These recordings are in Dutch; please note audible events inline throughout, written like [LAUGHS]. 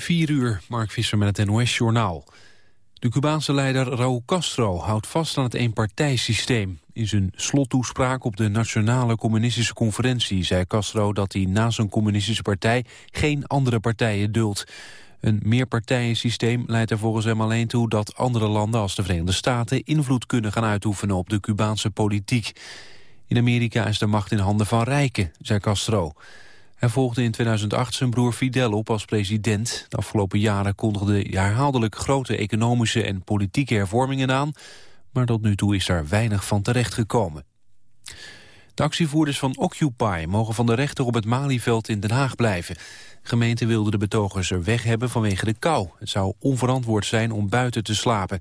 4 uur, Mark Visser met het NOS-journaal. De Cubaanse leider Raúl Castro houdt vast aan het eenpartijsysteem. In zijn slottoespraak op de Nationale Communistische Conferentie... zei Castro dat hij na zijn communistische partij geen andere partijen duldt. Een meerpartijensysteem leidt er volgens hem alleen toe... dat andere landen als de Verenigde Staten invloed kunnen gaan uitoefenen op de Cubaanse politiek. In Amerika is de macht in handen van rijken, zei Castro. Hij volgde in 2008 zijn broer Fidel op als president. De afgelopen jaren kondigde herhaaldelijk grote economische en politieke hervormingen aan. Maar tot nu toe is daar weinig van terechtgekomen. De actievoerders van Occupy mogen van de rechter op het Malieveld in Den Haag blijven. De gemeente wilde de betogers er weg hebben vanwege de kou. Het zou onverantwoord zijn om buiten te slapen.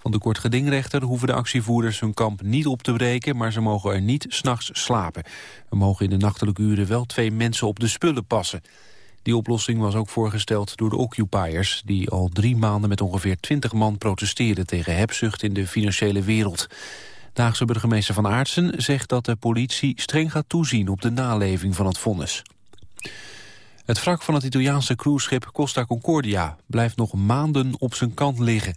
Van de kortgedingrechter hoeven de actievoerders hun kamp niet op te breken... maar ze mogen er niet s'nachts slapen. Er mogen in de nachtelijke uren wel twee mensen op de spullen passen. Die oplossing was ook voorgesteld door de occupiers... die al drie maanden met ongeveer 20 man protesteerden... tegen hebzucht in de financiële wereld. De Haagse burgemeester Van Aartsen zegt dat de politie streng gaat toezien... op de naleving van het vonnis. Het wrak van het Italiaanse cruiseschip Costa Concordia... blijft nog maanden op zijn kant liggen...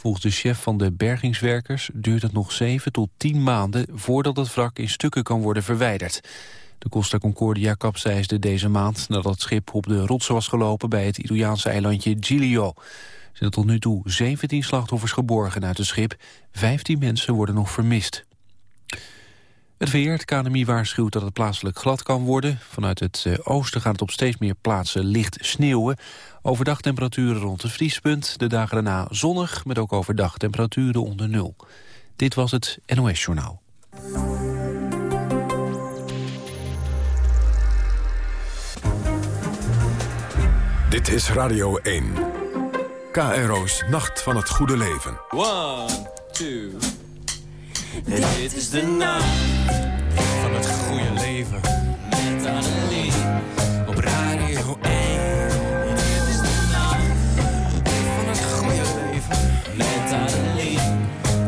Volgens de chef van de bergingswerkers duurt het nog 7 tot 10 maanden voordat het wrak in stukken kan worden verwijderd. De Costa Concordia kapseisde deze maand nadat het schip op de rotsen was gelopen bij het Italiaanse eilandje Giglio. Er zijn tot nu toe 17 slachtoffers geborgen uit het schip. 15 mensen worden nog vermist. Het weer, het KNMI waarschuwt dat het plaatselijk glad kan worden. Vanuit het eh, oosten gaat het op steeds meer plaatsen licht sneeuwen. Overdag temperaturen rond het vriespunt. De dagen daarna zonnig, met ook overdag temperaturen onder nul. Dit was het NOS Journaal. Dit is Radio 1. KRO's Nacht van het Goede Leven. One, two... Dit is de nacht leven. Met Annelie op Radio 1. Dit is de nacht van het goede leven. Met Annelie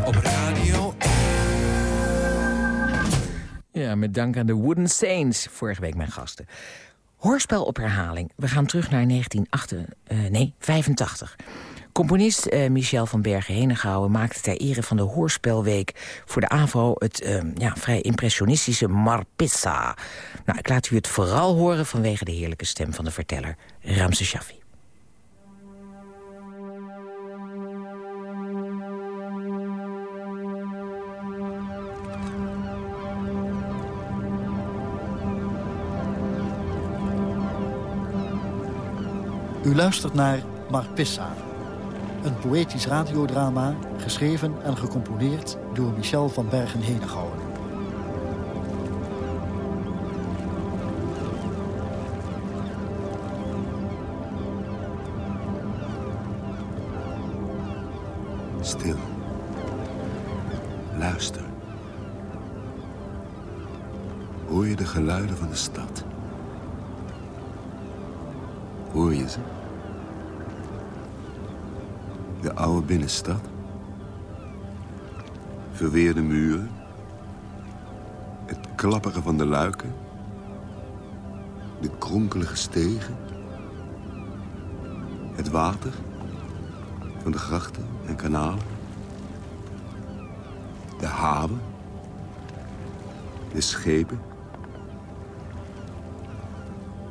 op Radio 1. Ja, met dank aan de Wooden Saints. Vorige week mijn gasten. Hoorspel op herhaling. We gaan terug naar 1985. Uh, nee, 85. Componist uh, Michel van Bergen-Henegouwen maakte ter ere van de Hoorspelweek voor de AVRO het uh, ja, vrij impressionistische Marpissa. Nou, ik laat u het vooral horen vanwege de heerlijke stem van de verteller Ramse Shaffi. U luistert naar Marpissa, een poëtisch radiodrama, geschreven en gecomponeerd door Michel van Bergen-Henegouwen. Stil. Luister. Hoor je de geluiden van de stad? Hoor je ze? De oude binnenstad. Verweerde muren. Het klapperen van de luiken. De kronkelige stegen. Het water van de grachten en kanalen. De haven. De schepen.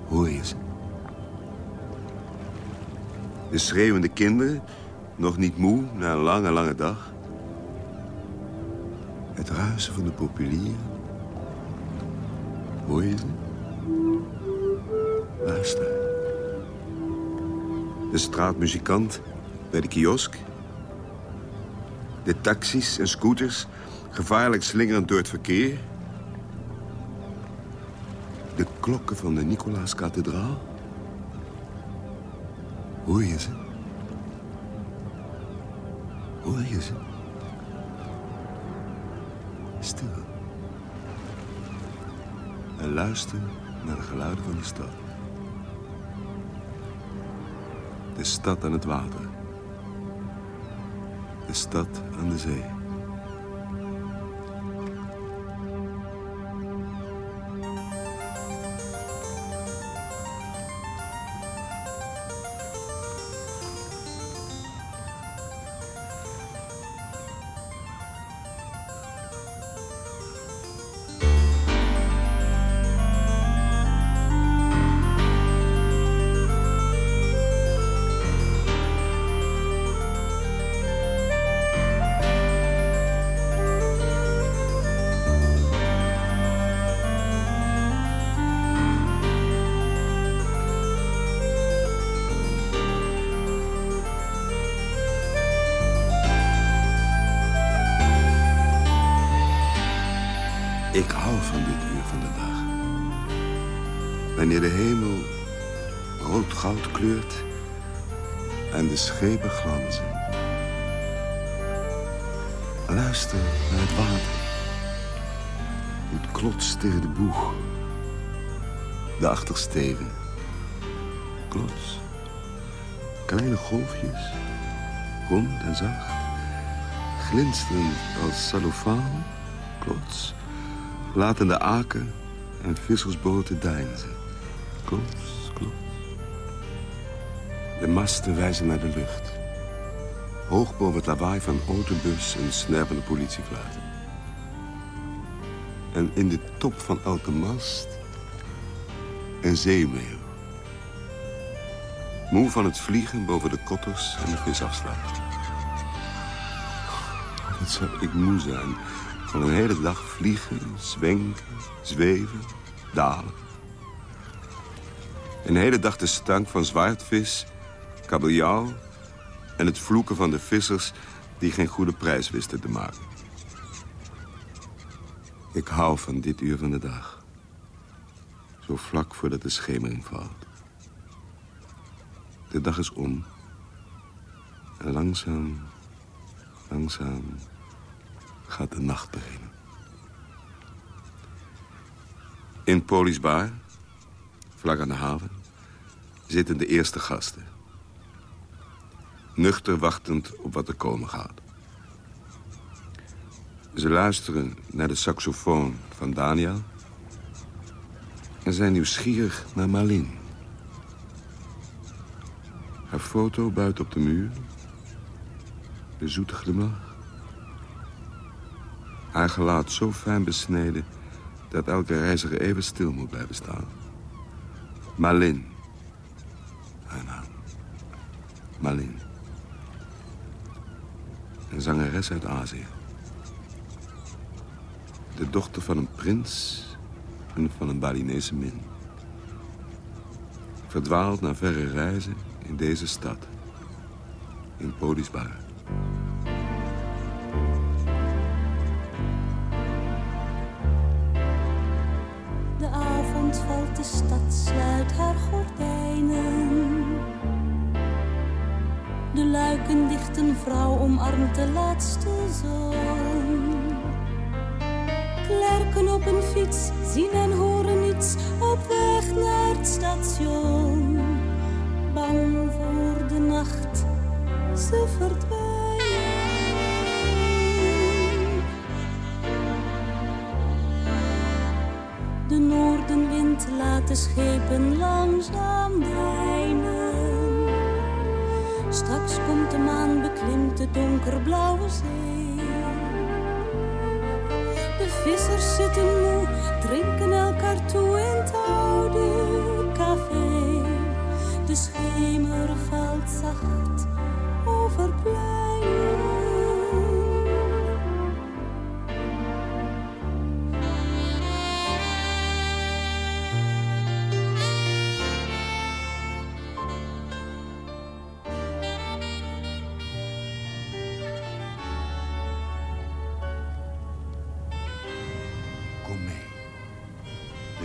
Hoor je ze? De schreeuwende kinderen, nog niet moe na een lange, lange dag. Het ruisen van de populieren. Hoor je ze? Luister. De straatmuzikant bij de kiosk. De taxis en scooters, gevaarlijk slingerend door het verkeer. De klokken van de Nicolaaskathedraal. Hoor je ze? Hoor je ze? Stil. En luister naar de geluiden van de stad. De stad aan het water. De stad aan de zee. Van dit uur van de dag. Wanneer de hemel rood-goud kleurt en de schepen glanzen. Luister naar het water. Het klotst tegen de boeg. De achtersteven. Klots. Kleine golfjes. Rond en zacht. Glinsterend als cellofaan. Klots. Laten de aken en vissersboten deinzen. Klots, klots. De masten wijzen naar de lucht. Hoog boven het lawaai van autobus en snerpende politiefluiten. En in de top van elke mast... een zeemeeuw. Moe van het vliegen boven de kotters en de visafslag. Wat zou ik moe zijn van een hele dag vliegen, zwenken, zweven, dalen. Een hele dag de stank van zwaardvis, kabeljauw... en het vloeken van de vissers die geen goede prijs wisten te maken. Ik hou van dit uur van de dag. Zo vlak voordat de schemering valt. De dag is om. En langzaam, langzaam gaat de nacht beginnen. In Poli's Bar, vlak aan de haven, zitten de eerste gasten. Nuchter wachtend op wat er komen gaat. Ze luisteren naar de saxofoon van Daniel... en zijn nieuwsgierig naar Malin. Haar foto buiten op de muur. De zoete glimlach. Haar gelaat zo fijn besneden... dat elke reiziger even stil moet blijven staan. Malin. Haar naam. Malin. Een zangeres uit Azië. De dochter van een prins en van een Balinese min. Verdwaald naar verre reizen in deze stad. In Podisbar.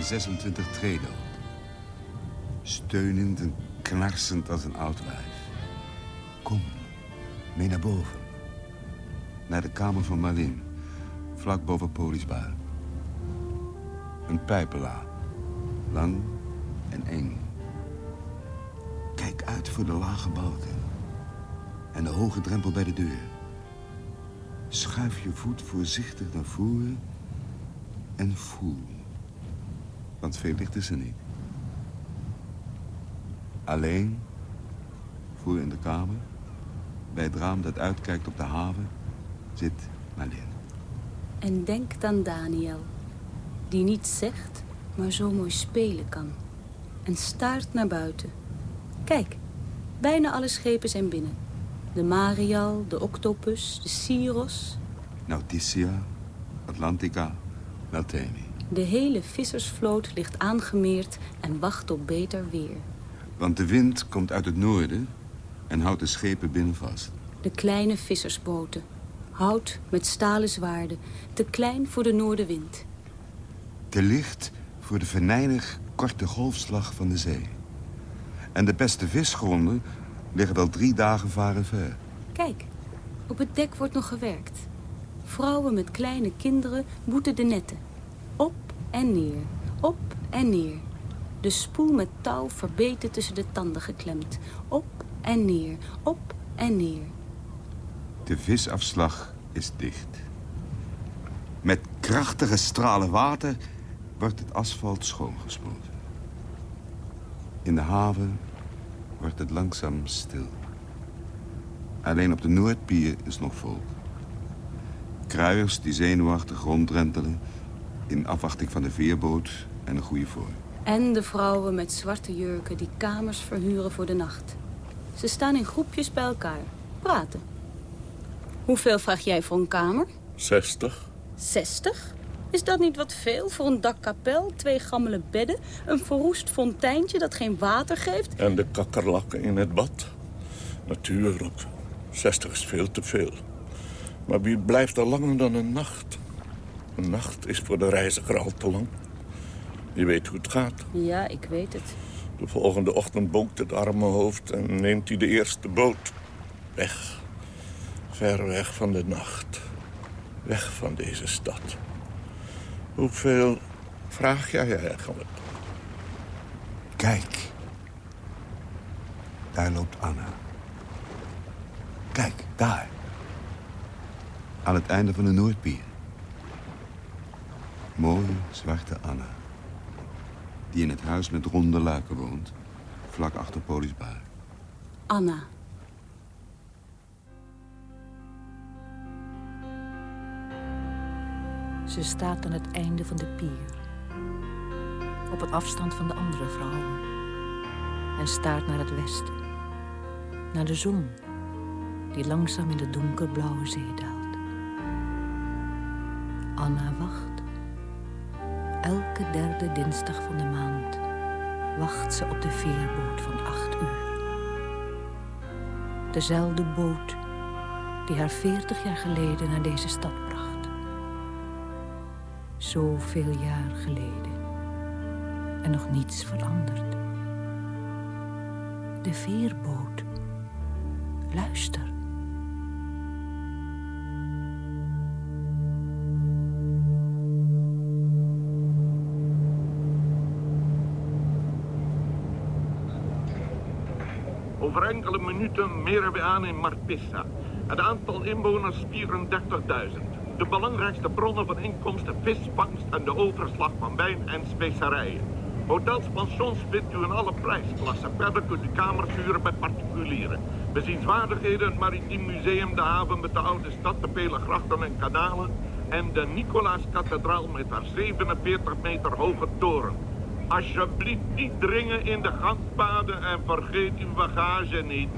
26 treden. Steunend en knarsend als een oud wijf. Kom, mee naar boven. Naar de kamer van Malin. Vlak boven Polisbar. Een pijpela. Lang en eng. Kijk uit voor de lage balken. En de hoge drempel bij de deur. Schuif je voet voorzichtig naar voren en voel. Want veel licht is er niet. Alleen, voor in de kamer, bij het raam dat uitkijkt op de haven, zit Marlene. En denk aan Daniel, die niets zegt, maar zo mooi spelen kan. En staart naar buiten. Kijk, bijna alle schepen zijn binnen. De Marial, de Octopus, de Syros. Nauticia, Atlantica, Meltemi. De hele vissersvloot ligt aangemeerd en wacht op beter weer. Want de wind komt uit het noorden en houdt de schepen binnen vast. De kleine vissersboten. Hout met stalen zwaarden. Te klein voor de noordenwind. Te licht voor de venijnig korte golfslag van de zee. En de beste visgronden liggen wel drie dagen varen ver. Kijk, op het dek wordt nog gewerkt. Vrouwen met kleine kinderen boeten de netten. En neer, op en neer. De spoel met touw verbeten tussen de tanden geklemd. Op en neer, op en neer. De visafslag is dicht. Met krachtige stralen water wordt het asfalt schoongespoeld. In de haven wordt het langzaam stil. Alleen op de Noordpier is nog volk. Kruiers die zenuwachtig rondrentelen... in afwachting van de veerboot en een goede voor. En de vrouwen met zwarte jurken die kamers verhuren voor de nacht. Ze staan in groepjes bij elkaar, praten. Hoeveel vraag jij voor een kamer? 60. 60? Is dat niet wat veel voor een dakkapel, twee gammele bedden... een verroest fonteintje dat geen water geeft? En de kakkerlakken in het bad. Natuurlijk, 60 is veel te veel. Maar wie blijft er langer dan een nacht? Een nacht is voor de reiziger al te lang. Je weet hoe het gaat. Ja, ik weet het. De volgende ochtend bonkt het arme hoofd en neemt hij de eerste boot. Weg. Ver weg van de nacht. Weg van deze stad. Hoeveel vraag jij eigenlijk? Kijk. Daar loopt Anna. Kijk, daar. Aan het einde van de Noordpier. Mooie, zwarte Anna. Die in het huis met ronde luiken woont. Vlak achter Polisbaar. Anna. Ze staat aan het einde van de pier. Op een afstand van de andere vrouwen. En staart naar het westen. Naar de zon, die langzaam in de donkerblauwe zee daalt. Anna wacht. Elke derde dinsdag van de maand wacht ze op de veerboot van acht uur. Dezelfde boot die haar veertig jaar geleden naar deze stad bracht. Zoveel jaar geleden. En nog niets veranderd. De veerboot. Luister. Over enkele minuten meren we aan in Marpissa. Het aantal inwoners 34.000. De belangrijkste bronnen van inkomsten visvangst en de overslag van wijn en specerijen. Hotels, pensions vindt u in alle prijsklassen. Verder kunt u kamers huren bij particulieren. Bezienswaardigheden, het Maritiem Museum, de haven met de oude stad, de vele grachten en kanalen... en de Nicolaaskathedraal met haar 47 meter hoge toren. Alsjeblieft niet dringen in de gangpaden en vergeet uw bagage niet.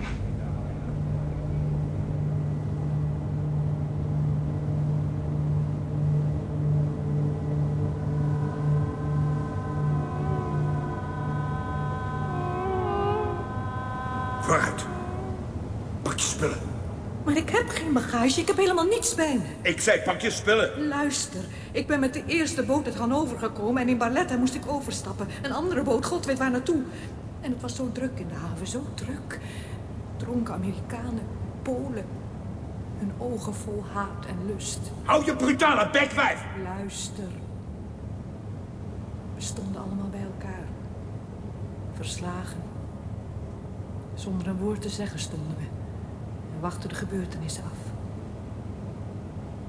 Bagage, ik heb helemaal niets bij me. Ik zei pak je spullen. Luister, ik ben met de eerste boot uit Hannover gekomen... en in Barletta moest ik overstappen. Een andere boot, god weet waar naartoe. En het was zo druk in de haven, zo druk. Dronken Amerikanen, Polen. Hun ogen vol haat en lust. Hou je brutale bekwijf. Luister. We stonden allemaal bij elkaar. Verslagen. Zonder een woord te zeggen stonden we. En wachten de gebeurtenissen af.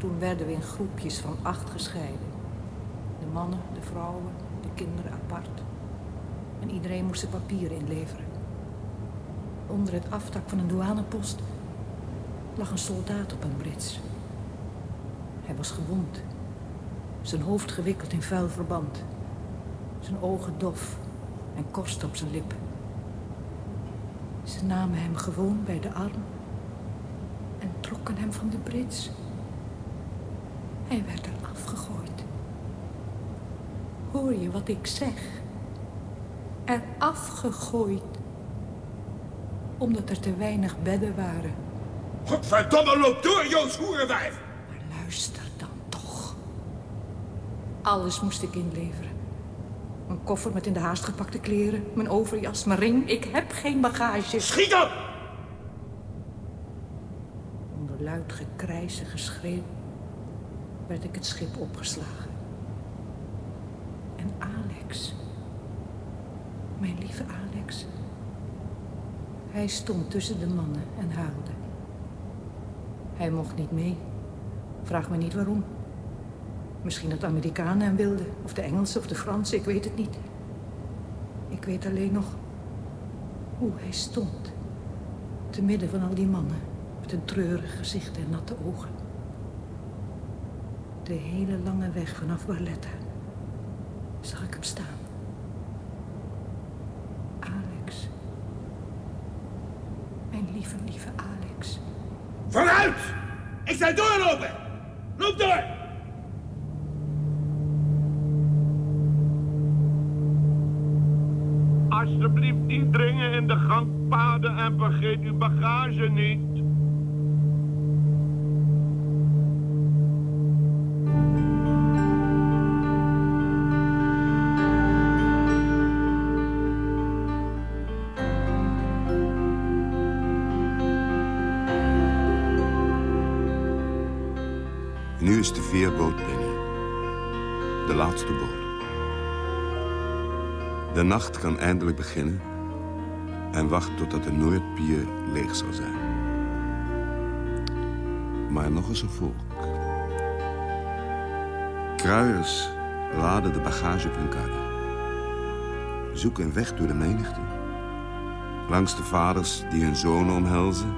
Toen werden we in groepjes van acht gescheiden. De mannen, de vrouwen, de kinderen apart. En iedereen moest zijn papieren inleveren. Onder het afdak van een douanepost lag een soldaat op een brits. Hij was gewond. Zijn hoofd gewikkeld in vuil verband. Zijn ogen dof en korst op zijn lippen. Ze namen hem gewoon bij de arm en trokken hem van de brits. Hij werd er afgegooid. Hoor je wat ik zeg? Er afgegooid. Omdat er te weinig bedden waren. Godverdomme, loop door, Joods hoerenwijf. Maar luister dan toch. Alles moest ik inleveren. Mijn koffer met in de haast gepakte kleren, mijn overjas, mijn ring. Ik heb geen bagage. Schiet op! Onder luid gekrijs en geschreeuw werd ik het schip opgeslagen. En Alex, mijn lieve Alex, hij stond tussen de mannen en huilde. Hij mocht niet mee. Vraag me niet waarom. Misschien dat Amerikanen hem wilden, of de Engelsen of de Fransen, ik weet het niet. Ik weet alleen nog hoe hij stond. Te midden van al die mannen, met een treurig gezicht en natte ogen. De hele lange weg vanaf Barletta zag ik hem staan. Alex. Mijn lieve, lieve Alex. Vooruit! Ik zei doorlopen! Loop door! Alsjeblieft niet dringen in de gangpaden en vergeet uw bagage niet. Is de veerboot binnen. De laatste boot. De nacht kan eindelijk beginnen en wacht totdat de Noordpier leeg zal zijn. Maar nog eens een volk. Kruiers laden de bagage op hun karren. Zoeken een weg door de menigte. Langs de vaders die hun zonen omhelzen.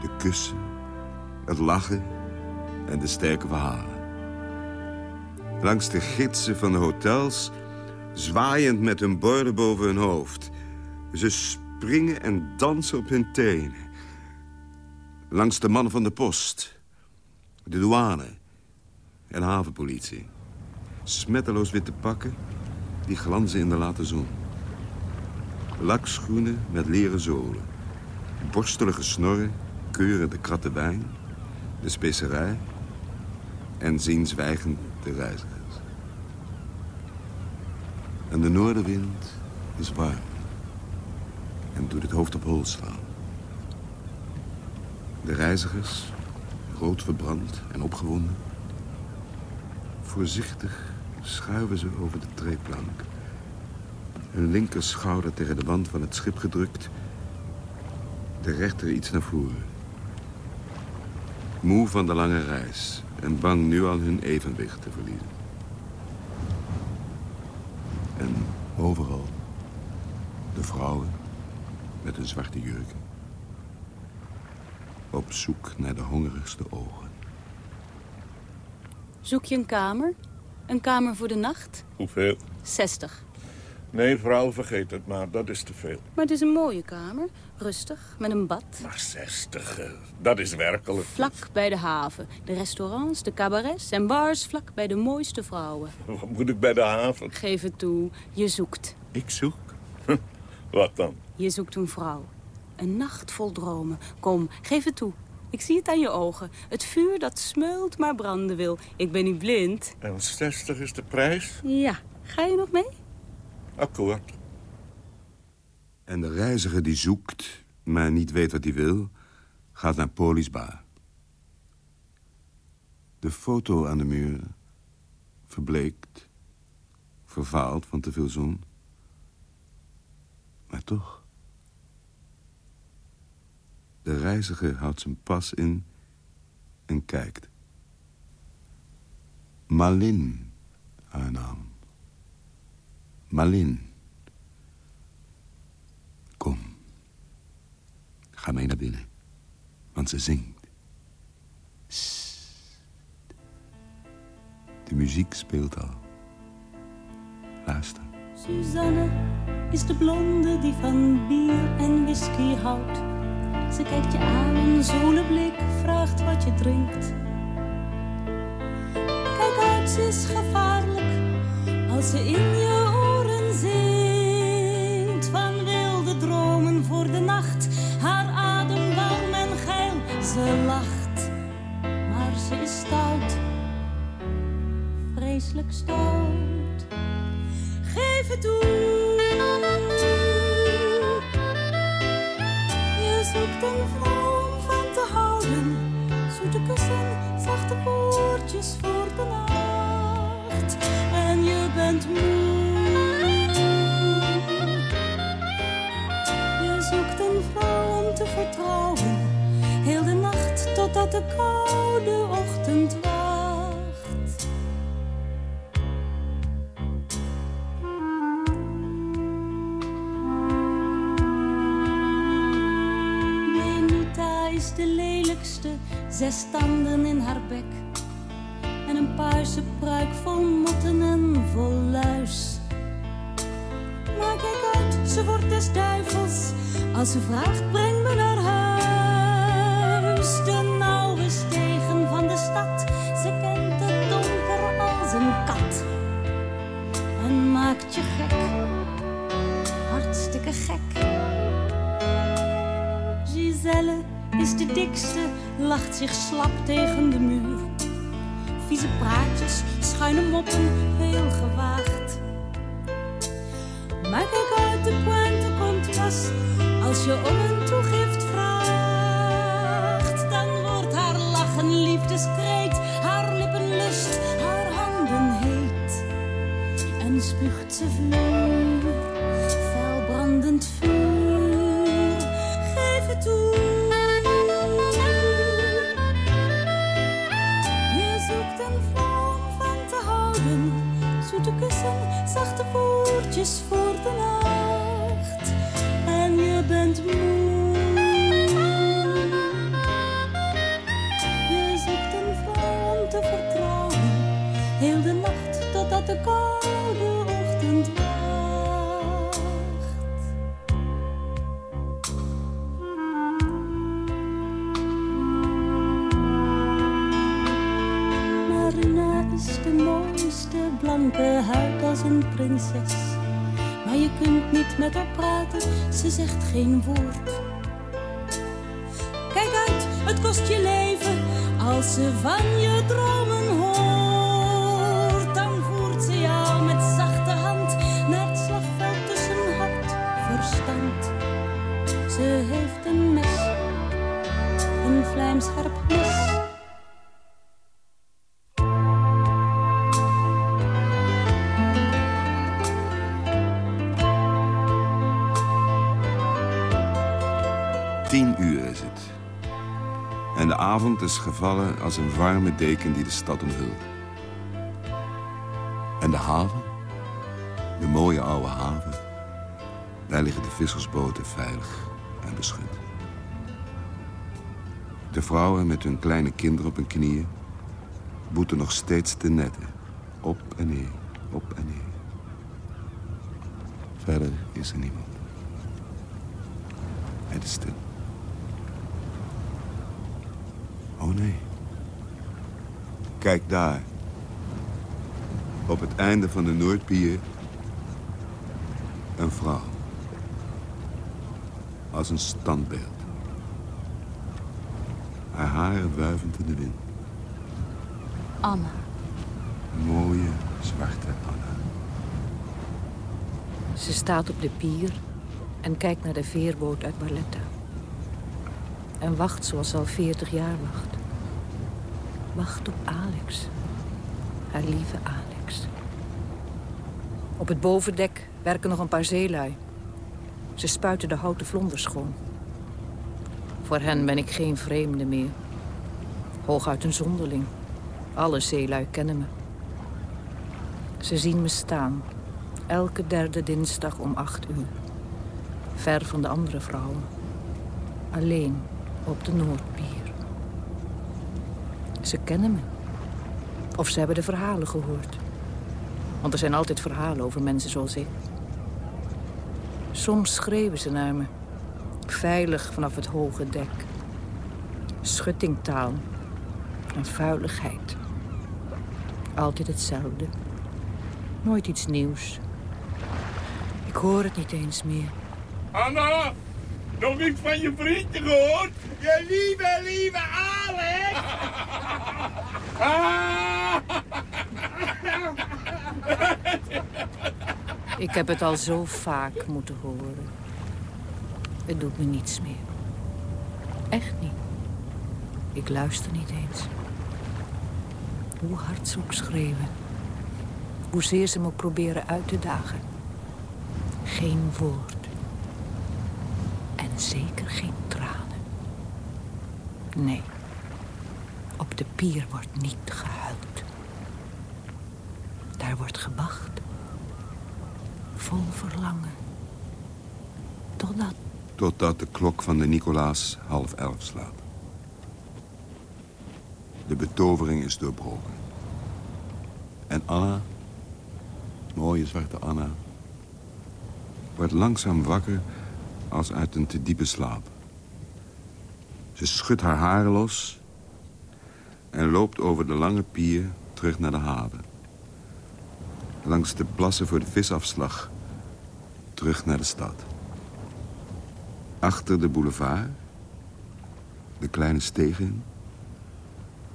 De kussen, het lachen en de sterke verhalen. Langs de gidsen van de hotels, zwaaiend met hun borden boven hun hoofd. Ze springen en dansen op hun tenen. Langs de mannen van de post, de douane en havenpolitie. Smetteloos witte pakken, die glanzen in de late zon. Lakschoenen met leren zolen. Borstelige snorren keuren de kratten wijn, de specerij en zien zwijgend de reizigers. En de noordenwind is warm en doet het hoofd op hol slaan. De reizigers, rood verbrand en opgewonden... voorzichtig schuiven ze over de treeplank. Hun linker schouder tegen de wand van het schip gedrukt... de rechter iets naar voren. Moe van de lange reis en bang nu al hun evenwicht te verliezen. En overal de vrouwen met hun zwarte jurken. Op zoek naar de hongerigste ogen. Zoek je een kamer? Een kamer voor de nacht? Hoeveel? 60. Nee, vrouw, vergeet het maar. Dat is te veel. Maar het is een mooie kamer. Rustig, met een bad. Maar 60, eh, dat is werkelijk. Vlak bij de haven. De restaurants, de cabarets en bars vlak bij de mooiste vrouwen. [LAUGHS] Wat moet ik bij de haven? Geef het toe, je zoekt. Ik zoek. [LAUGHS] Wat dan? Je zoekt een vrouw. Een nacht vol dromen. Kom, geef het toe. Ik zie het aan je ogen. Het vuur dat smeult maar branden wil. Ik ben niet blind. En 60 is de prijs? Ja, ga je nog mee? Akkoord. En de reiziger die zoekt, maar niet weet wat hij wil... gaat naar Poli's bar. De foto aan de muur verbleekt, vervaald van te veel zon. Maar toch... De reiziger houdt zijn pas in en kijkt. Malin, haar naam. Malin. Kom. Ga mee naar binnen. Want ze zingt. Sst. De muziek speelt al. Luister. Suzanne is de blonde die van bier en whisky houdt. Ze kijkt je aan, een zolenblik, vraagt wat je drinkt. Kijk uit, ze is gevaarlijk als ze in je zingt. Van wilde dromen voor de nacht, haar adem warm en geil. Ze lacht, maar ze is stout. Vreselijk stout. Geef het toe. Je zoekt een van te houden. Zoete kussen, zachte woordjes voor de nacht. En je bent moe. Totdat de koude ochtend wacht. Benita is de lelijkste, zes tanden in haar bek. En een paarse pruik vol motten en vol luis. Maar kijk uit, ze wordt des duivels. Als ze vraagt, breng ze zegt geen woord. Kijk uit, het kost je leven als ze van je dromen avond is gevallen als een warme deken die de stad omhult. En de haven? De mooie oude haven. Daar liggen de vissersboten veilig en beschut. De vrouwen met hun kleine kinderen op hun knieën... boeten nog steeds de netten. Op en neer, op en neer. Verder is er niemand. Het is stil. Oh nee. Kijk daar. Op het einde van de Noordpier. Een vrouw. Als een standbeeld. Haar haren wuivend in de wind. Anna. Mooie zwarte Anna. Ze staat op de pier en kijkt naar de veerboot uit Barletta. En wacht zoals ze al veertig jaar wacht. Wacht op Alex. Haar lieve Alex. Op het bovendek werken nog een paar zeelui. Ze spuiten de houten vlonders schoon. Voor hen ben ik geen vreemde meer. Hooguit een zonderling. Alle zeelui kennen me. Ze zien me staan. Elke derde dinsdag om acht uur. Ver van de andere vrouwen. Alleen op de Noordpier. Ze kennen me. Of ze hebben de verhalen gehoord. Want er zijn altijd verhalen over mensen zoals ik. Soms schreeuwen ze naar me. Veilig vanaf het hoge dek. Schuttingtaal. En vuiligheid. Altijd hetzelfde. Nooit iets nieuws. Ik hoor het niet eens meer. Anna, nog iets van je vriendje gehoord? Je lieve, lieve! [LAUGHS] Ik heb het al zo vaak moeten horen. Het doet me niets meer. Echt niet. Ik luister niet eens. Hoe hard ze ook schreeuwen. Hoezeer ze me proberen uit te dagen. Geen woord. En zeker geen tranen. Nee. Op de pier wordt niet gehuild. Daar wordt gewacht. Vol verlangen. Totdat... Totdat de klok van de Nicolaas half elf slaat. De betovering is doorbroken. En Anna, mooie zwarte Anna... wordt langzaam wakker als uit een te diepe slaap. Ze schudt haar haren los... en loopt over de lange pier terug naar de haven. Langs de plassen voor de visafslag... terug naar de stad. Achter de boulevard... de kleine stegen...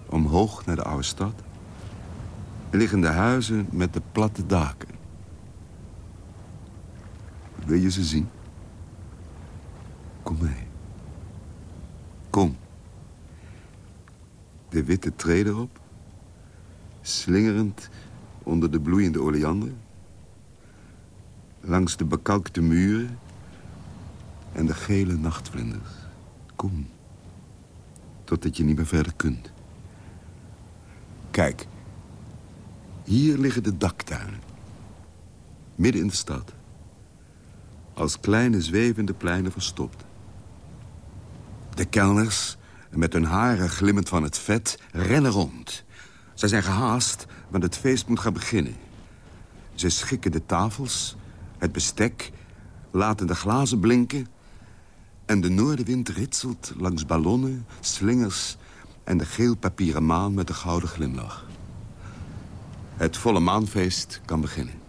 omhoog naar de oude stad... liggen de huizen met de platte daken. Wil je ze zien? Kom mee. Kom. De witte treden op. Slingerend onder de bloeiende oleander. Langs de bekalkte muren. En de gele nachtvlinders. Kom. Totdat je niet meer verder kunt. Kijk. Hier liggen de daktuinen. Midden in de stad. Als kleine zwevende pleinen verstopt. De kelners, met hun haren glimmend van het vet, rennen rond. Zij zijn gehaast, want het feest moet gaan beginnen. Ze schikken de tafels, het bestek, laten de glazen blinken... en de noordenwind ritselt langs ballonnen, slingers... en de geel papieren maan met de gouden glimlach. Het volle maanfeest kan beginnen.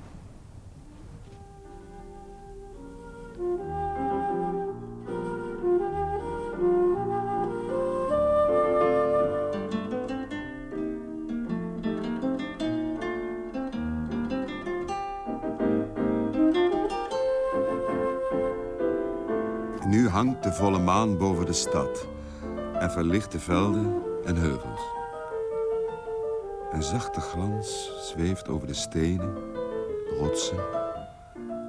Nu hangt de volle maan boven de stad... en verlicht de velden en heuvels. Een zachte glans zweeft over de stenen, rotsen...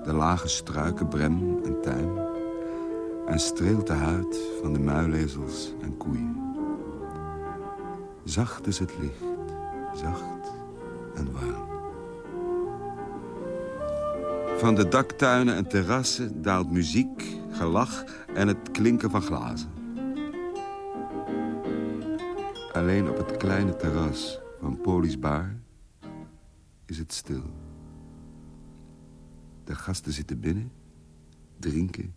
de lage struiken, brem en tuin... en streelt de huid van de muilezels en koeien. Zacht is het licht, zacht en warm. Van de daktuinen en terrassen daalt muziek, gelach en het klinken van glazen. Alleen op het kleine terras van Poli's Bar is het stil. De gasten zitten binnen, drinken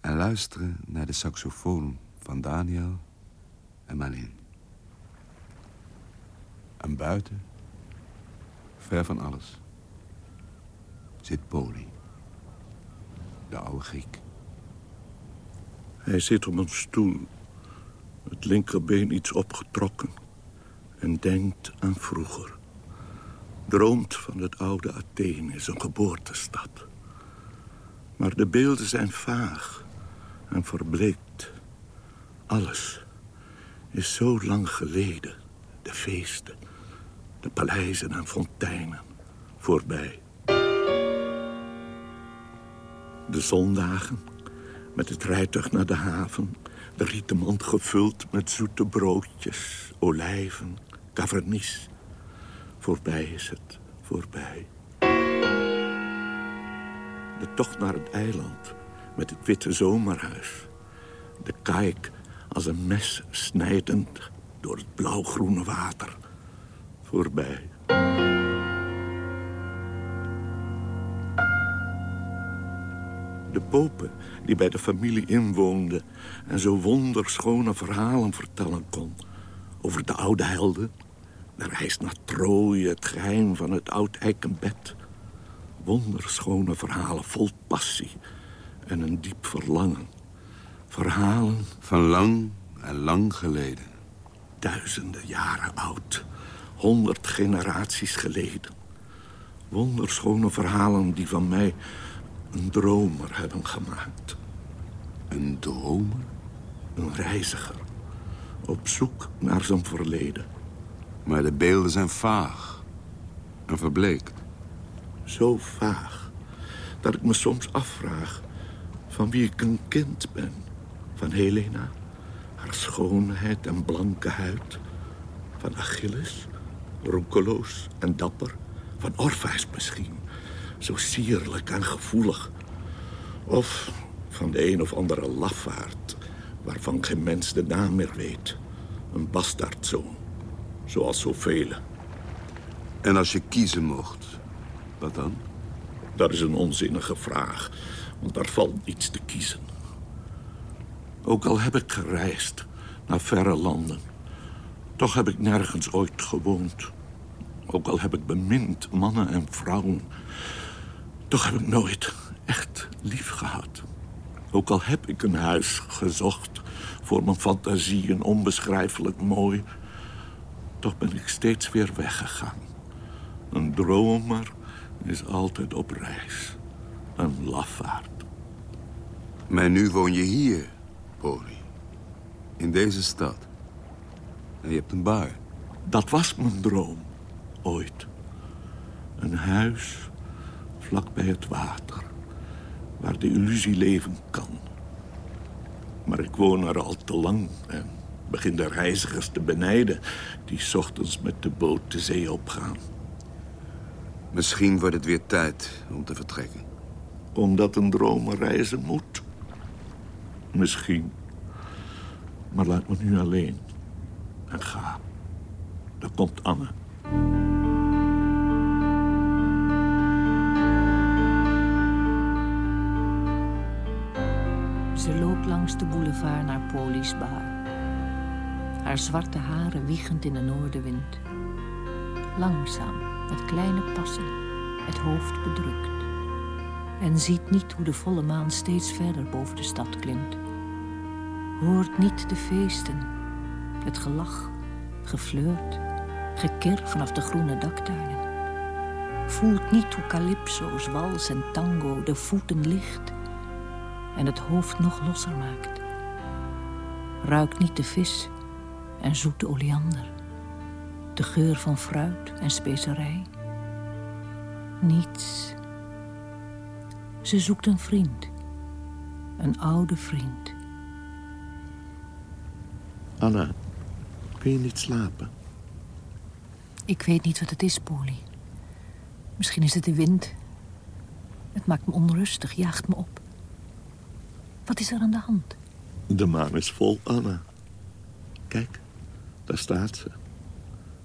en luisteren naar de saxofoon van Daniel en Malin. En buiten, ver van alles, zit Poli, de oude Griek. Hij zit op een stoel, het linkerbeen iets opgetrokken... en denkt aan vroeger. Droomt van het oude Athene, zijn geboortestad. Maar de beelden zijn vaag en verbleekt. Alles is zo lang geleden. De feesten, de paleizen en fonteinen, voorbij. De zondagen, met het rijtuig naar de haven... de rietenmand gevuld met zoete broodjes, olijven, cavernies. Voorbij is het, voorbij. De tocht naar het eiland, met het witte zomerhuis. De kaik als een mes snijdend door het blauwgroene water. Voorbij. De popen die bij de familie inwoonde... en zo wonderschone verhalen vertellen kon... over de oude helden, de reis naar Troje... het geheim van het oud eikenbed. Wonderschone verhalen vol passie en een diep verlangen. Verhalen Van lang en lang geleden. duizenden jaren oud. Honderd generaties geleden. Wonderschone verhalen die van mij een dromer hebben gemaakt. Een dromer? Een reiziger. Op zoek naar zijn verleden. Maar de beelden zijn vaag. En verbleekt. Zo vaag dat ik me soms afvraag van wie ik een kind ben. Van Helena, haar schoonheid en blanke huid. Van Achilles, roekeloos en dapper. Van Orpheus misschien, zo sierlijk en gevoelig. Of van de een of andere lafaard, waarvan geen mens de naam meer weet. Een bastaardzoon, zoals zoveel. En als je kiezen mocht, wat dan? Dat is een onzinnige vraag, want daar valt niets te kiezen. Ook al heb ik gereisd naar verre landen... toch heb ik nergens ooit gewoond. Ook al heb ik bemind mannen en vrouwen... toch heb ik nooit echt lief gehad. Ook al heb ik een huis gezocht voor mijn fantasieën onbeschrijfelijk mooi... toch ben ik steeds weer weggegaan. Een dromer is altijd op reis. Een lafaard. Maar nu woon je hier, Poli. In deze stad. En je hebt een bar. Dat was mijn droom. Ooit. Een huis vlak bij het water. Waar de illusie leven kan. Maar ik woon er al te lang en begin de reizigers te benijden... die 's ochtends met de boot de zee opgaan. Misschien wordt het weer tijd om te vertrekken. Omdat een dromer reizen moet. Misschien. Maar laat me nu alleen. En ga. Daar komt Anne. Langs de boulevard naar Poli's bar. Haar zwarte haren wiegend in de noordenwind. Langzaam, met kleine passen, het hoofd bedrukt. En ziet niet hoe de volle maan steeds verder boven de stad klimt. Hoort niet de feesten, het gelach, geflirt, gekir vanaf de groene daktuinen. Voelt niet hoe calypso's, wals en tango de voeten licht en het hoofd nog losser maakt. Ruikt niet de vis en zoete oleander, de geur van fruit en specerij. Niets. Ze zoekt een vriend, een oude vriend. Anna, kun je niet slapen? Ik weet niet wat het is, Polly. Misschien is het de wind. Het maakt me onrustig, jaagt me op. Wat is er aan de hand? De maan is vol, Anna. Kijk, daar staat ze.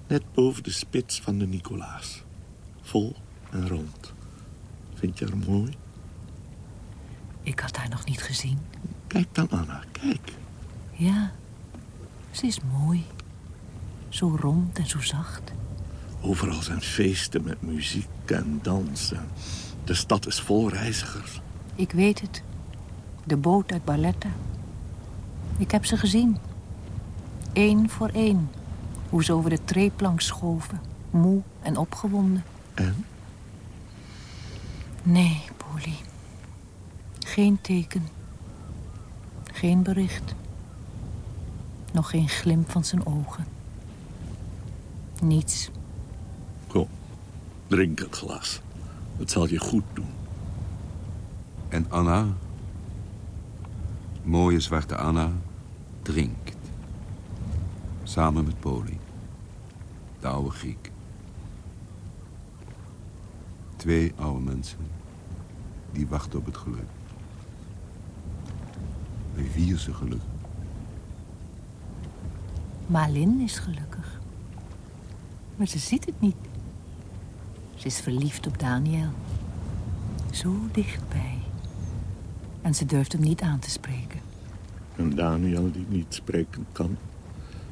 Net boven de spits van de Nicolaas. Vol en rond. Vind je haar mooi? Ik had haar nog niet gezien. Kijk dan, Anna, kijk. Ja, ze is mooi. Zo rond en zo zacht. Overal zijn feesten met muziek en dansen. De stad is vol reizigers. Ik weet het. De boot uit Barletta. Ik heb ze gezien. Eén voor één. Hoe ze over de treeplank schoven. Moe en opgewonden. En? Nee, Polly. Geen teken. Geen bericht. Nog geen glimp van zijn ogen. Niets. Kom, drink het glas. Het zal je goed doen. En Anna, mooie zwarte Anna, drinkt. Samen met Poli, de oude Griek. Twee oude mensen die wachten op het geluk. Wij vieren ze geluk. Malin is gelukkig. Maar ze ziet het niet. Ze is verliefd op Daniel. Zo dichtbij. En ze durft hem niet aan te spreken. En Daniel, die niet spreken kan,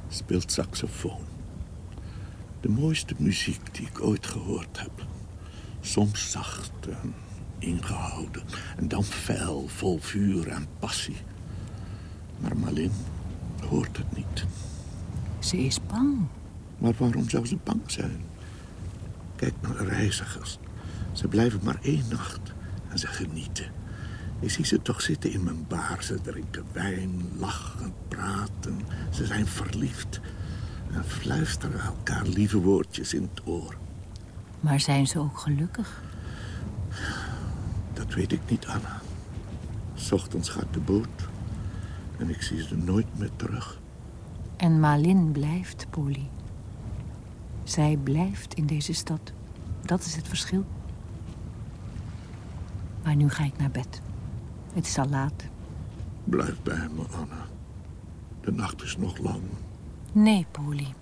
speelt saxofoon. De mooiste muziek die ik ooit gehoord heb. Soms zacht en ingehouden. En dan fel, vol vuur en passie. Maar Malin hoort het niet. Ze is bang. Maar waarom zou ze bang zijn? Kijk naar de reizigers. Ze blijven maar één nacht en ze genieten. Ik zie ze toch zitten in mijn bar. Ze drinken wijn, lachen, praten. Ze zijn verliefd en fluisteren elkaar lieve woordjes in het oor. Maar zijn ze ook gelukkig? Dat weet ik niet, Anna. S ochtends gaat de boot en ik zie ze nooit meer terug. En Malin blijft, Polly. Zij blijft in deze stad. Dat is het verschil. Maar nu ga ik naar bed. Het is al laat. Blijf bij me, Anna. De nacht is nog lang. Nee, Polly.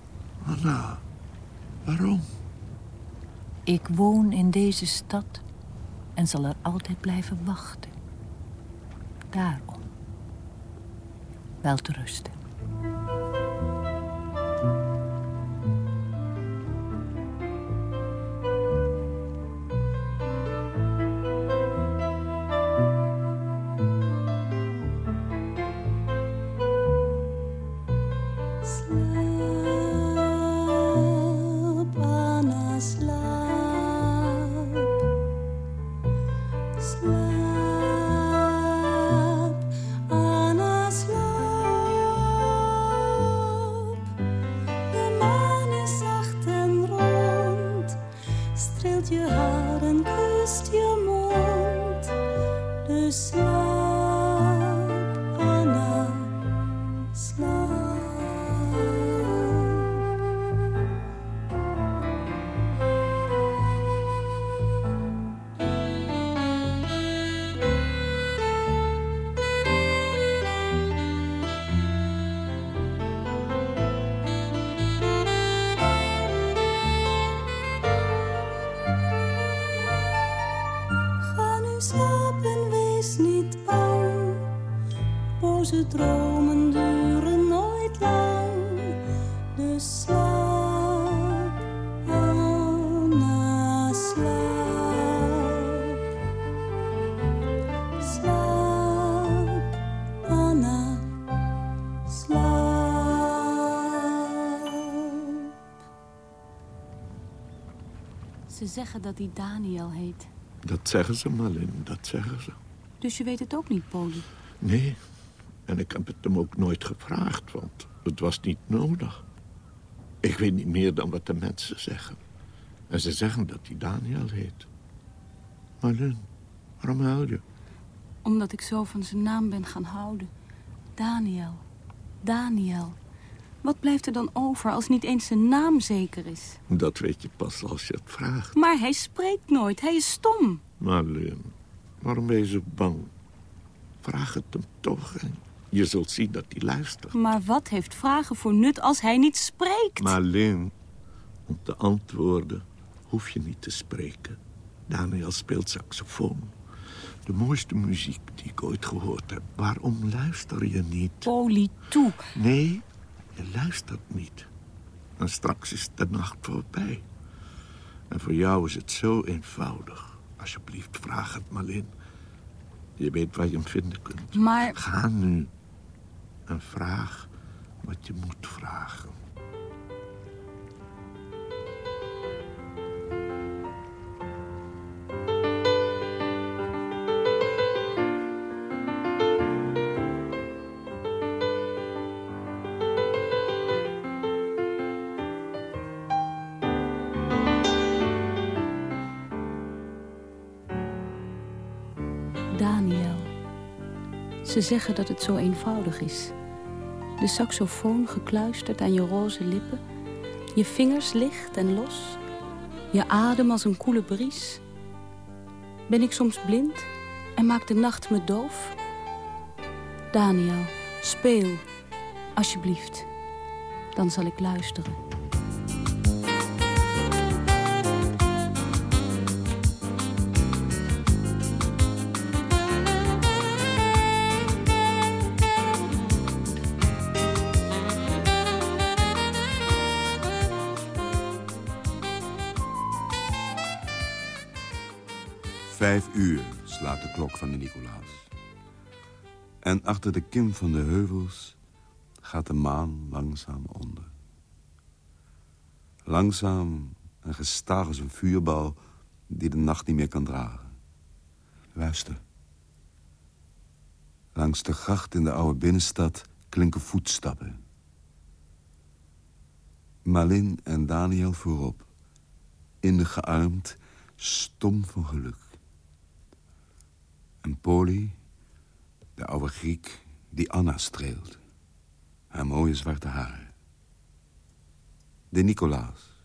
Anna, waarom? Ik woon in deze stad en zal er altijd blijven wachten. Daarom. Wel te rusten. Boze dromen duren nooit lang. Dus slaap, Anna, slaap. Slaap, Anna, slaap. Ze zeggen dat hij Daniel heet. Dat zeggen ze, Malin, dat zeggen ze. Dus je weet het ook niet, Polly. Nee, en ik heb het hem ook nooit gevraagd, want het was niet nodig. Ik weet niet meer dan wat de mensen zeggen. En ze zeggen dat hij Daniel heet. Malin, waarom huil je? Omdat ik zo van zijn naam ben gaan houden. Daniel. Daniel. Wat blijft er dan over als niet eens zijn naam zeker is? Dat weet je pas als je het vraagt. Maar hij spreekt nooit. Hij is stom. Malin, waarom ben je zo bang? Vraag het hem toch en je zult zien dat hij luistert. Maar wat heeft vragen voor nut als hij niet spreekt? Malin, om te antwoorden hoef je niet te spreken. Daniel speelt saxofoon. De mooiste muziek die ik ooit gehoord heb. Waarom luister je niet? Polly, toe. Nee, je luistert niet. En straks is de nacht voorbij. En voor jou is het zo eenvoudig. Alsjeblieft, vraag het Malin. Je weet waar je hem vinden kunt. Maar Ga nu en vraag wat je moet vragen. Ze zeggen dat het zo eenvoudig is. De saxofoon gekluisterd aan je roze lippen. Je vingers licht en los. Je adem als een koele bries. Ben ik soms blind en maakt de nacht me doof? Daniel, speel, alsjeblieft. Dan zal ik luisteren. Vijf uur slaat de klok van de Nicolaas. En achter de kim van de heuvels gaat de maan langzaam onder. Langzaam en gestaag als een vuurbal die de nacht niet meer kan dragen. Luister. Langs de gracht in de oude binnenstad klinken voetstappen. Malin en Daniel voorop. Innig gearmd, stom van geluk. En Poli, de oude Griek, die Anna streelt. Haar mooie zwarte haren. De Nicolaas.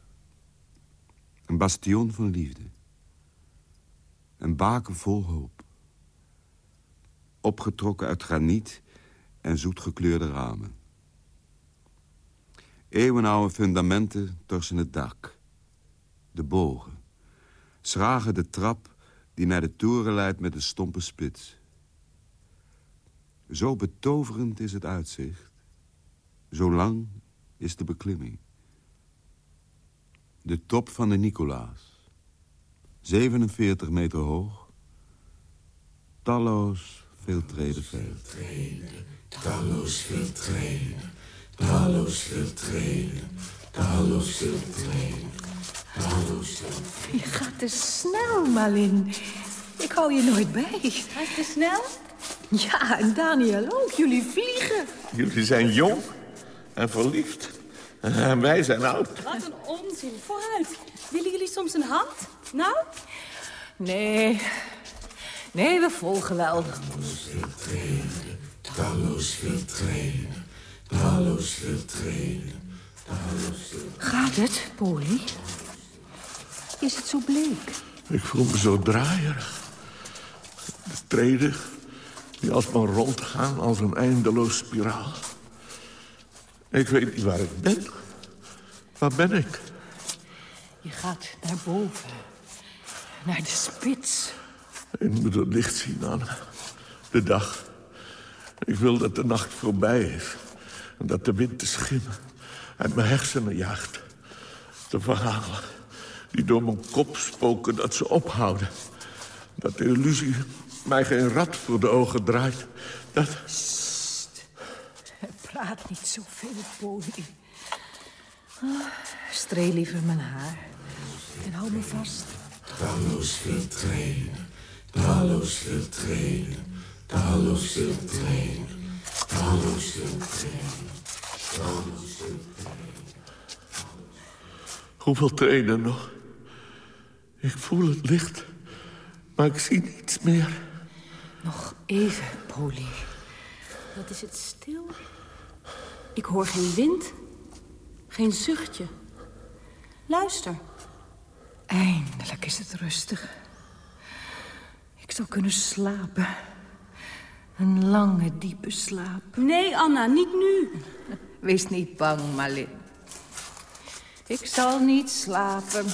Een bastion van liefde. Een baken vol hoop. Opgetrokken uit graniet en zoetgekleurde ramen. Eeuwenoude fundamenten torsen het dak. De bogen. Schragen de trap die naar de toren leidt met een stompe spits. Zo betoverend is het uitzicht. Zo lang is de beklimming. De top van de Nicolaas. 47 meter hoog. Talloos veel treden ver. Talloos veel treden. Talloos veel treden. Talloos veel treden. Je gaat te snel, Malin. Ik hou je nooit bij. Ga je te snel? Ja, en Daniel ook. Jullie vliegen. Jullie zijn jong en verliefd. En wij zijn oud. Wat een onzin. Vooruit. Willen jullie soms een hand? Nou? Nee. Nee, we volgen wel. Talloos veel treden. Talloos veel. Talloos veel Gaat het, Polly? Is het zo bleek? Ik voel me zo draaierig. De treden die alsmaar rondgaan als een eindeloos spiraal. Ik weet niet waar ik ben. Waar ben ik? Je gaat naar boven. Naar de spits. Ik moet het licht zien, Anna. De dag. Ik wil dat de nacht voorbij is. En dat de wind de schim uit mijn hersenen jaagt. De verhalen die door mijn kop spoken, dat ze ophouden. Dat de illusie mij geen rad voor de ogen draait. Dat... Praat niet zoveel, Polly. Ah, streel liever mijn haar. En hou me vast. Talloos veel treden. Talloos veel treden. Talloos veel treden. Talloos veel. Talloos veel treden. Hoeveel treden nog? Ik voel het licht, maar ik zie niets meer. Nog even, Polly. Wat is het stil? Ik hoor geen wind. Geen zuchtje. Luister. Eindelijk is het rustig. Ik zal kunnen slapen. Een lange, diepe slaap. Nee, Anna, niet nu. Wees niet bang, Malin. Ik zal niet slapen.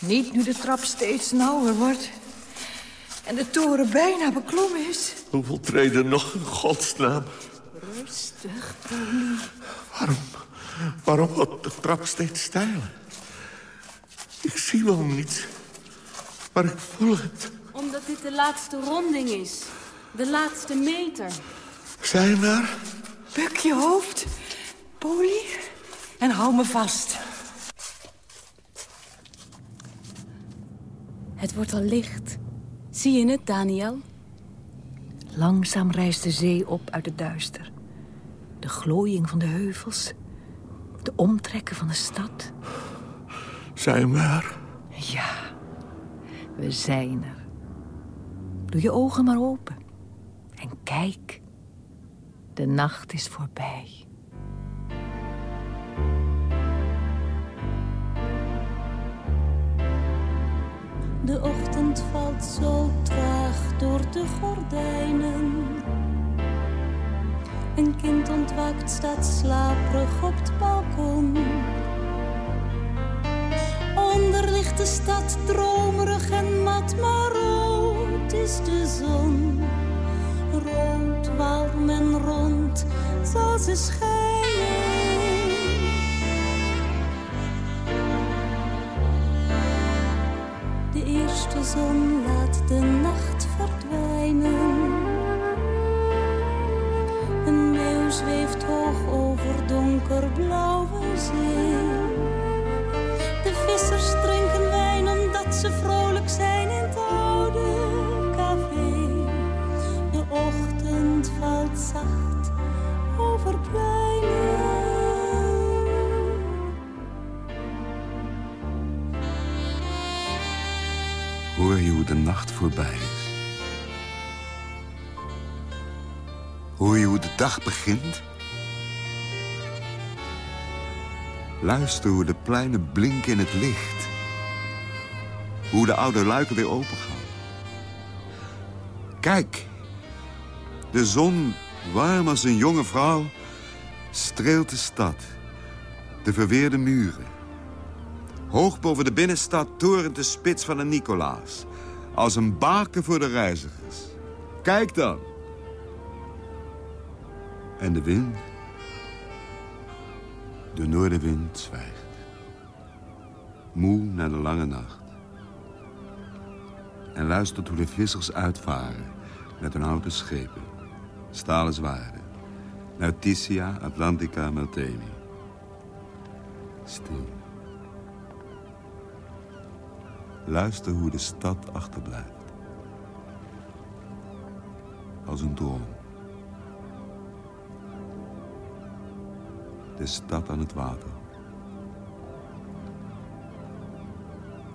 Niet nu de trap steeds nauwer wordt. En de toren bijna beklommen is. Hoeveel treden nog in godsnaam? Rustig, Polly. Waarom, waarom wordt de trap steeds steiler? Ik zie wel niets, maar ik voel het. Omdat dit de laatste ronding is. De laatste meter. Zijn er? Buk je hoofd, Polly, en hou me vast. Het wordt al licht. Zie je het, Daniel? Langzaam rijst de zee op uit het duister. De glooiing van de heuvels. De omtrekken van de stad. Zijn we er? Ja, we zijn er. Doe je ogen maar open. En kijk. De nacht is voorbij. De ochtend valt zo traag door de gordijnen. Een kind ontwaakt, staat slaperig op het balkon. Onder ligt de stad dromerig en mat, maar rood is de zon. Rood, warm en rond zal ze schijnen. Dag begint? Luister hoe de pleinen blinken in het licht. Hoe de oude luiken weer opengaan. Kijk, de zon, warm als een jonge vrouw, streelt de stad. De verweerde muren. Hoog boven de binnenstad torent de spits van een Nicolaas. Als een baken voor de reizigers. Kijk dan. En de wind? De noordenwind zwijgt. Moe na de lange nacht. En luistert hoe de vissers uitvaren met hun houten schepen. Stalen zwaarden. Naar Tissia, Atlantica, Meltemi. Stil. Luister hoe de stad achterblijft. Als een droom. De stad aan het water.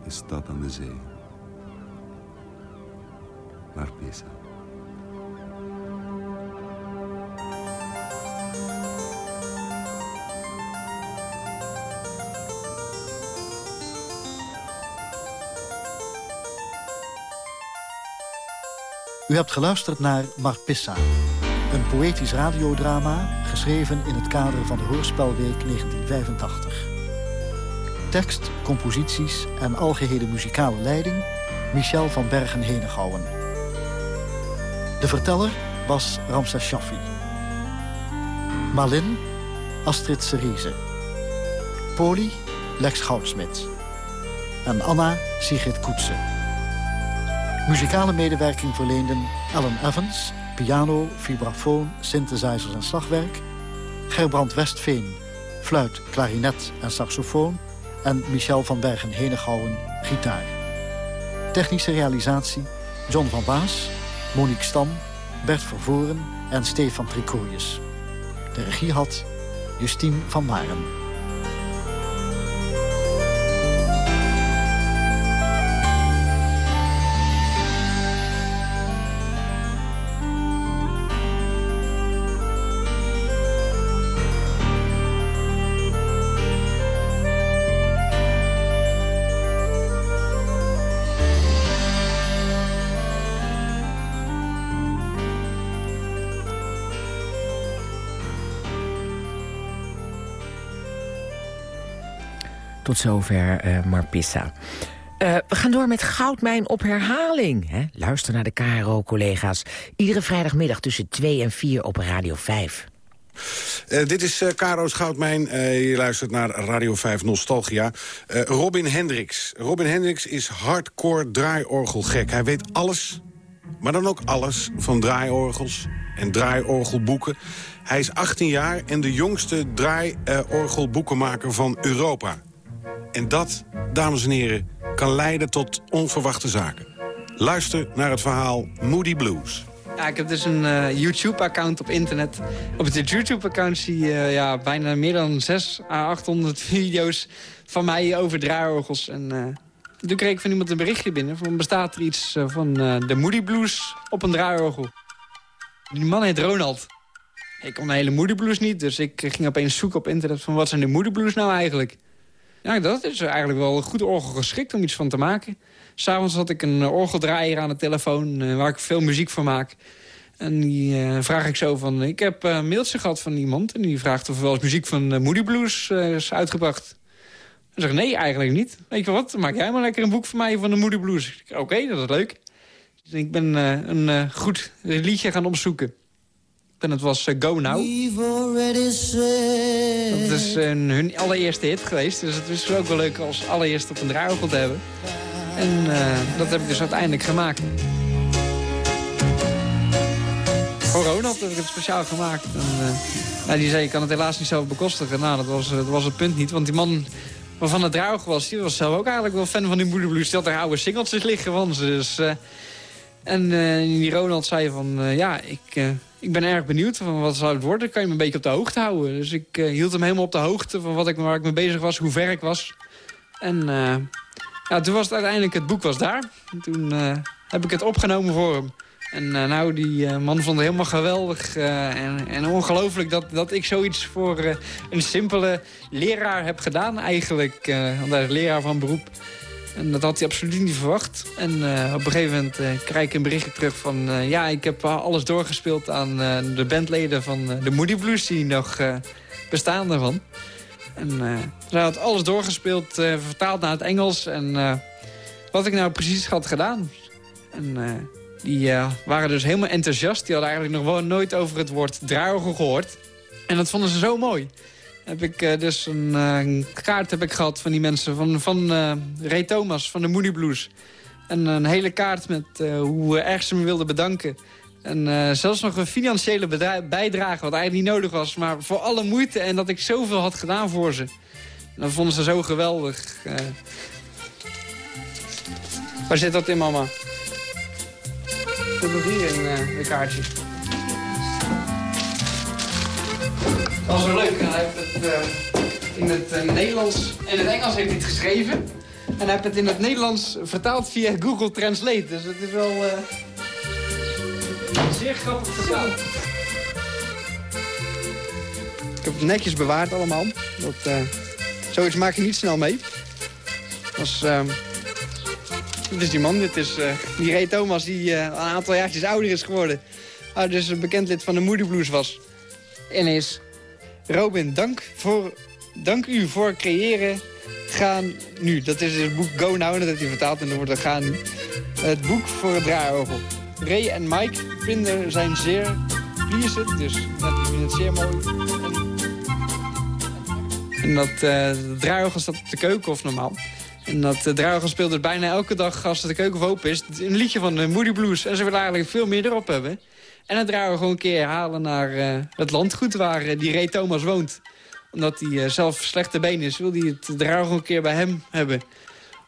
De stad aan de zee. Marpesa. U hebt geluisterd naar Marpissa, een poëtisch radiodrama geschreven in het kader van de Hoorspelweek 1985. Tekst, composities en algehele muzikale leiding Michel van Bergen-Henegouwen. De verteller was Ramses Shaffi. Malin, Astrid Cerise. Poli, Lex Goudsmit. En Anna, Sigrid Koetsen. Muzikale medewerking verleenden Ellen Evans, piano, vibrafoon, synthesizers en slagwerk. Gerbrand Westveen, fluit, klarinet en saxofoon. En Michel van Bergen-Henegouwen, gitaar. Technische realisatie John van Baas, Monique Stam, Bert Vervoren en Stefan Tricorius. De regie had Justine van Maren. Tot zover eh, Marpissa. Eh, we gaan door met Goudmijn op herhaling. Hè? Luister naar de KRO-collega's. Iedere vrijdagmiddag tussen 2 en 4 op Radio 5. Uh, dit is uh, Karo's Goudmijn. Je luistert naar Radio 5 Nostalgia. Robin Hendricks. Robin Hendricks is hardcore draaiorgelgek. Hij weet alles, maar dan ook alles van draaiorgels en draaiorgelboeken. Hij is 18 jaar en de jongste draaiorgelboekenmaker van Europa. En dat, dames en heren, kan leiden tot onverwachte zaken. Luister naar het verhaal Moody Blues. Ja, ik heb dus een uh, YouTube-account op internet. Op het YouTube-account zie je uh, ja, bijna meer dan 600 à 800 [LAUGHS] video's van mij over draaiorgels. En toen kreeg ik van iemand een berichtje binnen. Van, bestaat er iets van de Moody Blues op een draaiorgel? Die man heet Ronald. Ik kon de hele Moody Blues niet, dus ik ging opeens zoeken op internet... van wat zijn de Moody Blues nou eigenlijk? Ja, dat is eigenlijk wel een goed orgel geschikt om iets van te maken. S'avonds had ik een orgeldraaier aan de telefoon uh, waar ik veel muziek van maak. En die uh, vraag ik zo van... Ik heb uh, een mailtje gehad van iemand en die vraagt of er wel eens muziek van Moody Blues is uitgebracht. Dan zeg ik nee, eigenlijk niet. Weet je wat, maak jij maar lekker een boek van mij van de Moody Blues. Oké, dat is leuk. Dus ik ben een goed liedje gaan opzoeken. En het was uh, Go Now. Dat is uh, hun allereerste hit geweest. Dus het is ook wel leuk als allereerste op een draaiorgel te hebben. En uh, dat heb ik dus uiteindelijk gemaakt. Voor Ronald heb ik het speciaal gemaakt. En, nou, die zei, je kan het helaas niet zelf bekostigen. Nou, dat was, dat was het punt niet. Want die man Maar van het draaiorgel was, die was zelf ook eigenlijk wel fan van die moederblues. Die had er oude singeltjes liggen van ze. Dus, en die Ronald zei van, ja, ik, ik ben erg benieuwd van wat zou het worden. Kan je me een beetje op de hoogte houden. Dus ik hield hem helemaal op de hoogte van wat ik, waar ik mee bezig was, hoe ver ik was. En ja, toen was het uiteindelijk, het boek was daar. En toen heb ik het opgenomen voor hem. En nou, die man vond het helemaal geweldig en, en ongelooflijk dat, dat ik zoiets voor een simpele leraar heb gedaan eigenlijk. want leraar van beroep. En dat had hij absoluut niet verwacht. En op een gegeven moment krijg ik een berichtje terug van... ja, ik heb alles doorgespeeld aan de bandleden van de Moody Blues... die nog bestaan daarvan. En zij had alles doorgespeeld, vertaald naar het Engels... en wat ik nou precies had gedaan. En die waren dus helemaal enthousiast. Die hadden eigenlijk nog wel nooit over het woord draaiorgel gehoord. En dat vonden ze zo mooi. Heb ik uh, dus een, uh, een, kaart heb ik gehad van die mensen. Van, van Ray Thomas van de Moody Blues. En een hele kaart met hoe erg ze me wilden bedanken. En zelfs nog een financiële bijdrage, wat eigenlijk niet nodig was. Maar voor alle moeite en dat ik zoveel had gedaan voor ze. En dat vonden ze zo geweldig. Waar zit dat in, mama? zit nog hier in uh, de kaartjes. Dat was wel leuk. Hij heeft het uh, in het uh, Nederlands en het Engels heeft hij het geschreven. En hij heeft het in het Nederlands vertaald via Google Translate. Dus het is wel zeer grappig vertaald. Ik heb het netjes bewaard allemaal. Dat, zoiets maak je niet snel mee. Dat was... Dit is die man, dit is uh, die Ray Thomas die uh, een aantal jaartjes ouder is geworden. Uh, dus een bekend lid van de Moody Blues was. En is Robin, dank, voor, dank u voor creëren. Gaan nu. Dat is het boek Go Now, dat heeft hij vertaald en dan wordt er Gaan. Het boek voor het draaiorgel. Ray en Mike vinden zijn zeer pleased, dus dat vinden het zeer mooi. En, dat uh, staat op de keuken of normaal. En dat uh, speelt bijna elke dag als de keuken open is. Een liedje van de Moody Blues. En ze willen eigenlijk veel meer erop hebben. En dat Draaier gewoon een keer halen naar uh, het landgoed waar die Ray Thomas woont. Omdat hij zelf slechte been is, wil hij het Draaier een keer bij hem hebben.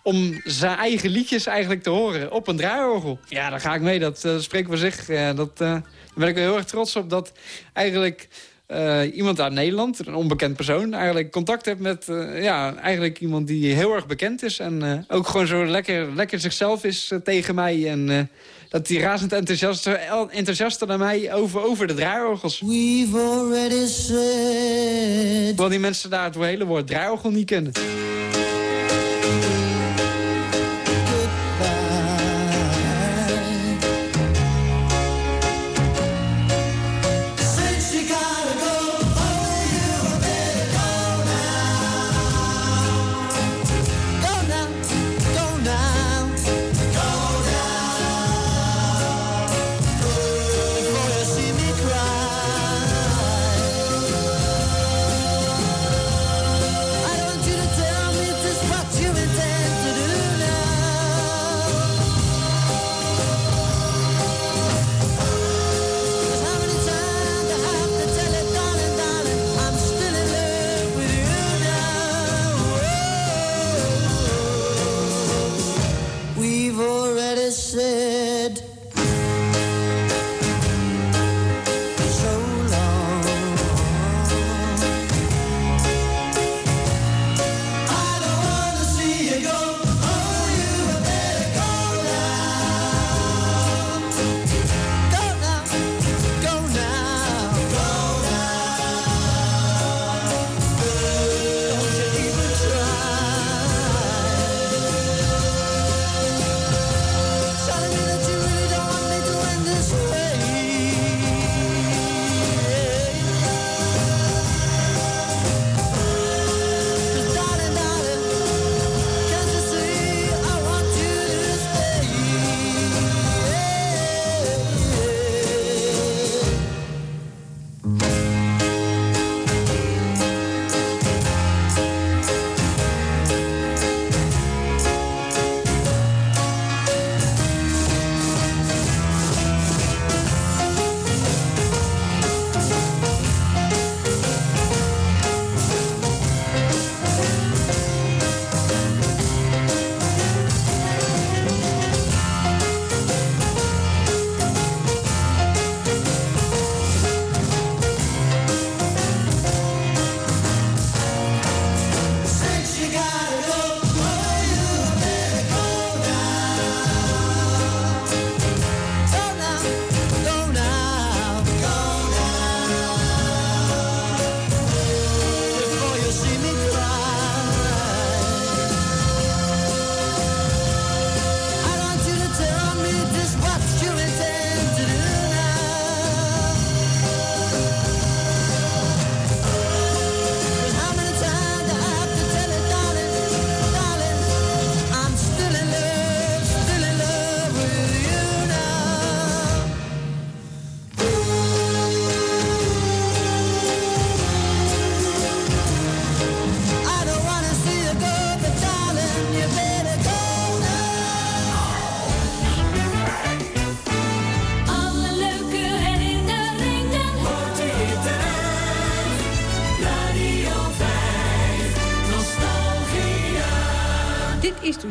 Om zijn eigen liedjes eigenlijk te horen op een draaiorgel. Ja, daar ga ik mee. Dat spreekt voor zich. dat, daar ben ik heel erg trots op. Dat eigenlijk uh, iemand uit Nederland, een onbekend persoon... eigenlijk contact hebt met uh, ja, eigenlijk iemand die heel erg bekend is... en uh, ook gewoon zo lekker, lekker zichzelf is tegen mij... en dat hij razend enthousiast, enthousiast naar mij over, over de draaiorgels. We've already said... Terwijl die mensen daar het hele woord draaiorgel niet kennen.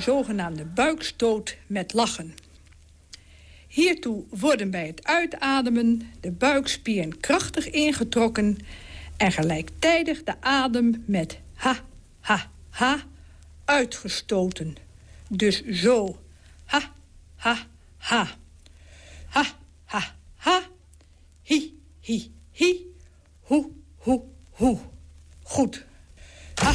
Zogenaamde buikstoot met lachen. Hiertoe worden bij het uitademen de buikspieren krachtig ingetrokken... en gelijktijdig de adem met ha, ha, ha uitgestoten. Dus zo. Ha, ha, ha. Ha, ha, ha. Hi, hi, hi. Hoe, hoe, hoe. Goed. Ha.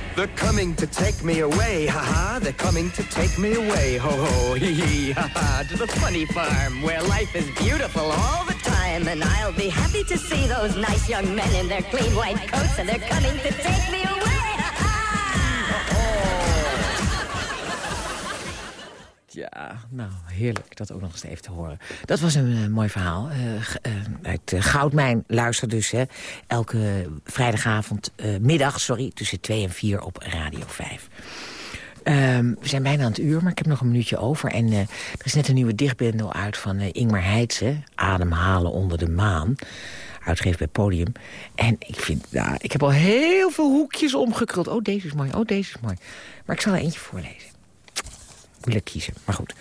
they're coming to take me away, haha, they're coming to take me away, ho ho, [LAUGHS] hee hee, haha, to the funny farm where life is beautiful all the time, and I'll be happy to see those nice young men in their clean white coats, and they're coming to take me away, Ja, nou, heerlijk dat ook nog eens even te horen. Dat was een eh, mooi verhaal. Uh, uit Goudmijn luister dus, hè. Elke vrijdagavond, middag, sorry, tussen 2 en 4 op Radio 5. Ehm, we zijn bijna aan het uur, maar ik heb nog een minuutje over. En er is net een nieuwe dichtbundel uit van Ingmar Heitse. Ademhalen onder de maan. Uitgegeven bij Podium. En ik vind, nou, ik heb al heel veel hoekjes omgekruld. Oh, deze is mooi, oh, deze is mooi. Maar ik zal er eentje voorlezen. Moeilijk kiezen, maar goed.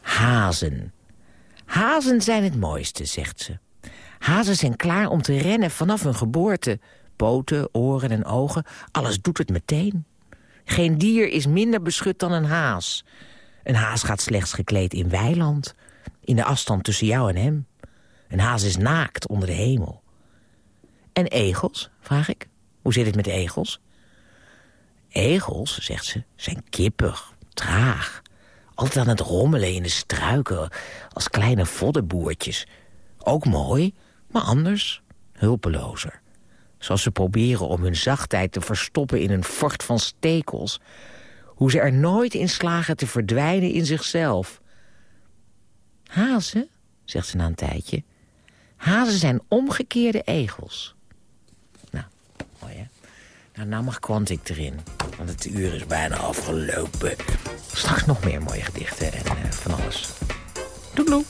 Hazen. Hazen zijn het mooiste, zegt ze. Hazen zijn klaar om te rennen vanaf hun geboorte. Poten, oren en ogen, alles doet het meteen. Geen dier is minder beschut dan een haas. Een haas gaat slechts gekleed in weiland. In de afstand tussen jou en hem. Een haas is naakt onder de hemel. En egels, vraag ik. Hoe zit het met egels? Egels, zegt ze, zijn kippig, traag. Altijd aan het rommelen in de struiken, als kleine voddenboertjes. Ook mooi, maar anders, hulpelozer. Zoals ze proberen om hun zachtheid te verstoppen in een fort van stekels. Hoe ze er nooit in slagen te verdwijnen in zichzelf. Hazen, zegt ze na een tijdje. Hazen zijn omgekeerde egels. Hè? Nou, nou mag Quantic erin. Want het uur is bijna afgelopen. Straks nog meer mooie gedichten en uh, van alles. Doei.